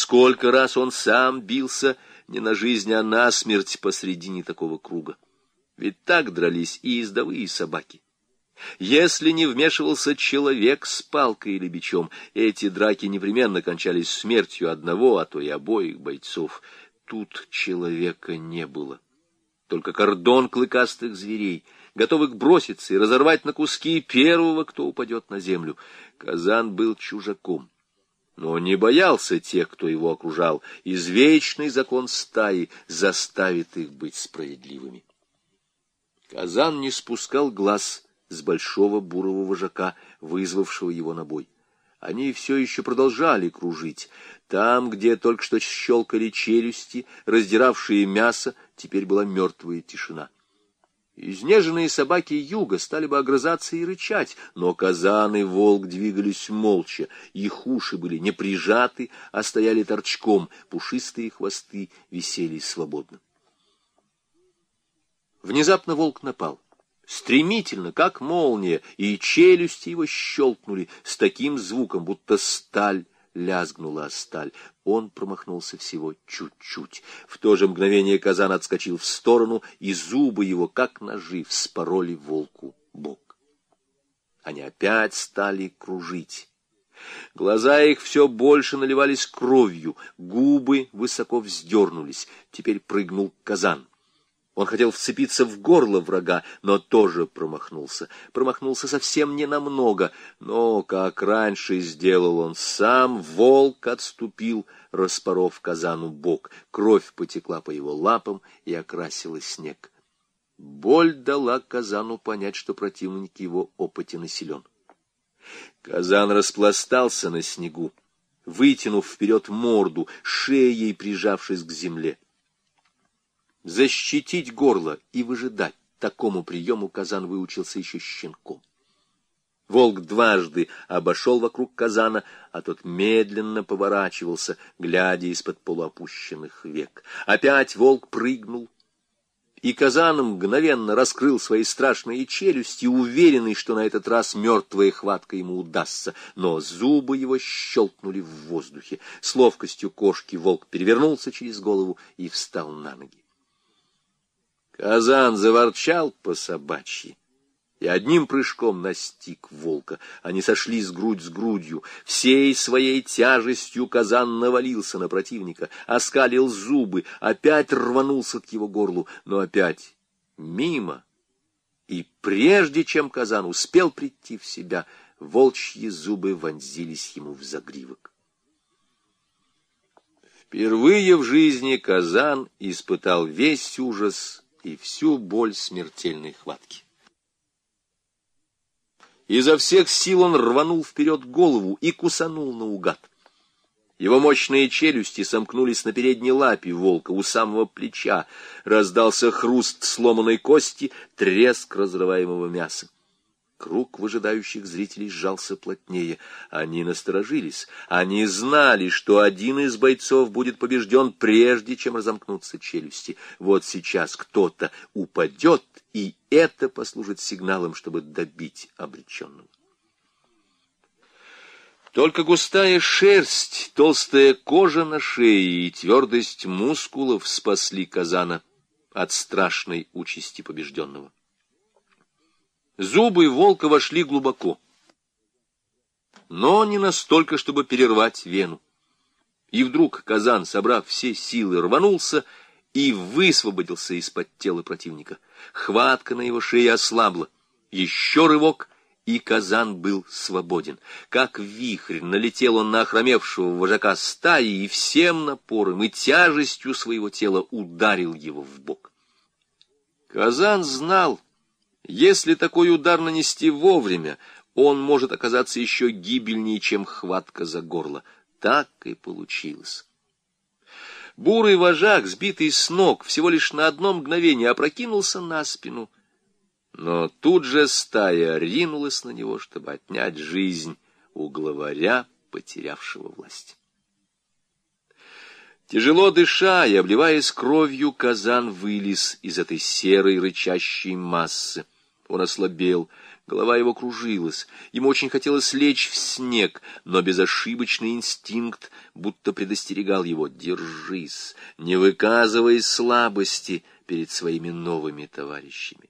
Сколько раз он сам бился не на жизнь, а на смерть посредине такого круга. Ведь так дрались и ездовые собаки. Если не вмешивался человек с палкой или бичом, эти драки непременно кончались смертью одного, а то и обоих бойцов. Тут человека не было. Только кордон клыкастых зверей, готовых броситься и разорвать на куски первого, кто упадет на землю. Казан был чужаком но не боялся тех, кто его окружал. Извечный закон стаи заставит их быть справедливыми. Казан не спускал глаз с большого бурого вожака, вызвавшего его на бой. Они все еще продолжали кружить. Там, где только что щелкали челюсти, раздиравшие мясо, теперь была мертвая тишина. Изнеженные собаки юга стали бы огрызаться и рычать, но казан и волк двигались молча, их уши были не прижаты, а стояли торчком, пушистые хвосты висели свободно. Внезапно волк напал. Стремительно, как молния, и челюсти его щелкнули с таким звуком, будто сталь лязгнула сталь. Он промахнулся всего чуть-чуть. В то же мгновение казан отскочил в сторону, и зубы его, как ножи, вспороли волку бок. Они опять стали кружить. Глаза их все больше наливались кровью, губы высоко вздернулись. Теперь прыгнул казан. Он хотел вцепиться в горло врага, но тоже промахнулся. Промахнулся совсем ненамного, но, как раньше сделал он сам, волк отступил, распоров казану бок. Кровь потекла по его лапам и окрасила снег. Боль дала казану понять, что противник его опытен и силен. Казан распластался на снегу, вытянув вперед морду, шеей прижавшись к земле. Защитить горло и выжидать такому приему Казан выучился еще щенком. Волк дважды обошел вокруг казана, а тот медленно поворачивался, глядя из-под полуопущенных век. Опять волк прыгнул, и казан мгновенно раскрыл свои страшные челюсти, уверенный, что на этот раз мертвая хватка ему удастся, но зубы его щелкнули в воздухе. С ловкостью кошки волк перевернулся через голову и встал на ноги. Казан заворчал по собачьи и одним прыжком настиг волка. Они сошлись грудь с грудью. Всей своей тяжестью казан навалился на противника, оскалил зубы, опять рванулся к его горлу, но опять мимо. И прежде чем казан успел прийти в себя, волчьи зубы вонзились ему в загривок. Впервые в жизни казан испытал весь ужас и всю боль смертельной хватки. Изо всех сил он рванул вперед голову и кусанул наугад. Его мощные челюсти сомкнулись на передней лапе волка у самого плеча. Раздался хруст сломанной кости, треск разрываемого мяса. Круг выжидающих зрителей сжался плотнее. Они насторожились. Они знали, что один из бойцов будет побежден, прежде чем разомкнутся челюсти. Вот сейчас кто-то упадет, и это послужит сигналом, чтобы добить обреченного. Только густая шерсть, толстая кожа на шее и твердость мускулов спасли Казана от страшной участи побежденного. Зубы волка вошли глубоко, но не настолько, чтобы перервать вену. И вдруг казан, собрав все силы, рванулся и высвободился из-под тела противника. Хватка на его шее ослабла. Еще рывок, и казан был свободен. Как вихрь налетел он на охромевшего вожака стаи и всем напором и тяжестью своего тела ударил его в бок. Казан знал, если такой удар нанести вовремя, он может оказаться еще гибельнее, чем хватка за горло. Так и получилось. Бурый вожак, сбитый с ног, всего лишь на одно мгновение опрокинулся на спину. Но тут же стая ринулась на него, чтобы отнять жизнь у главаря, потерявшего власть. Тяжело дыша и обливаясь кровью, казан вылез из этой серой рычащей массы. Он ослабел, Голова его кружилась, ему очень хотелось лечь в снег, но безошибочный инстинкт будто предостерегал его «Держись, не выказывай слабости перед своими новыми товарищами».